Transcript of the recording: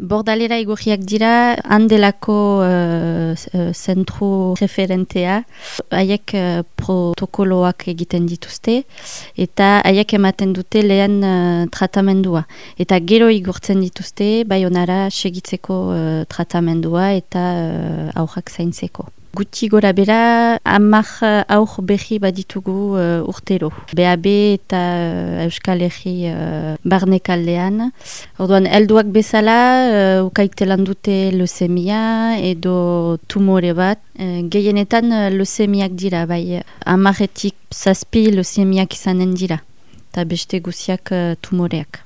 Bordalera igurriak dira, handelako uh, zentru referentea, haiek uh, protokoloak egiten dituzte, eta haiek ematen dute lehen uh, tratamendua. Eta gero igurtzen dituzte, bai onara segitzeko uh, tratamendua eta uh, aurrak zaintzeko. Guti gora bera, amak aur behi baditugu uh, urtero. BAB eta uh, Euskal Herri uh, barnekaldean. Orduan, helduak bezala, uh, ukaik dute leusemia edo tumore bat. Uh, gehienetan uh, leusemiak dira, bai amaretik zazpi leusemiak izanen dira. Eta beste guziak uh, tumoreak.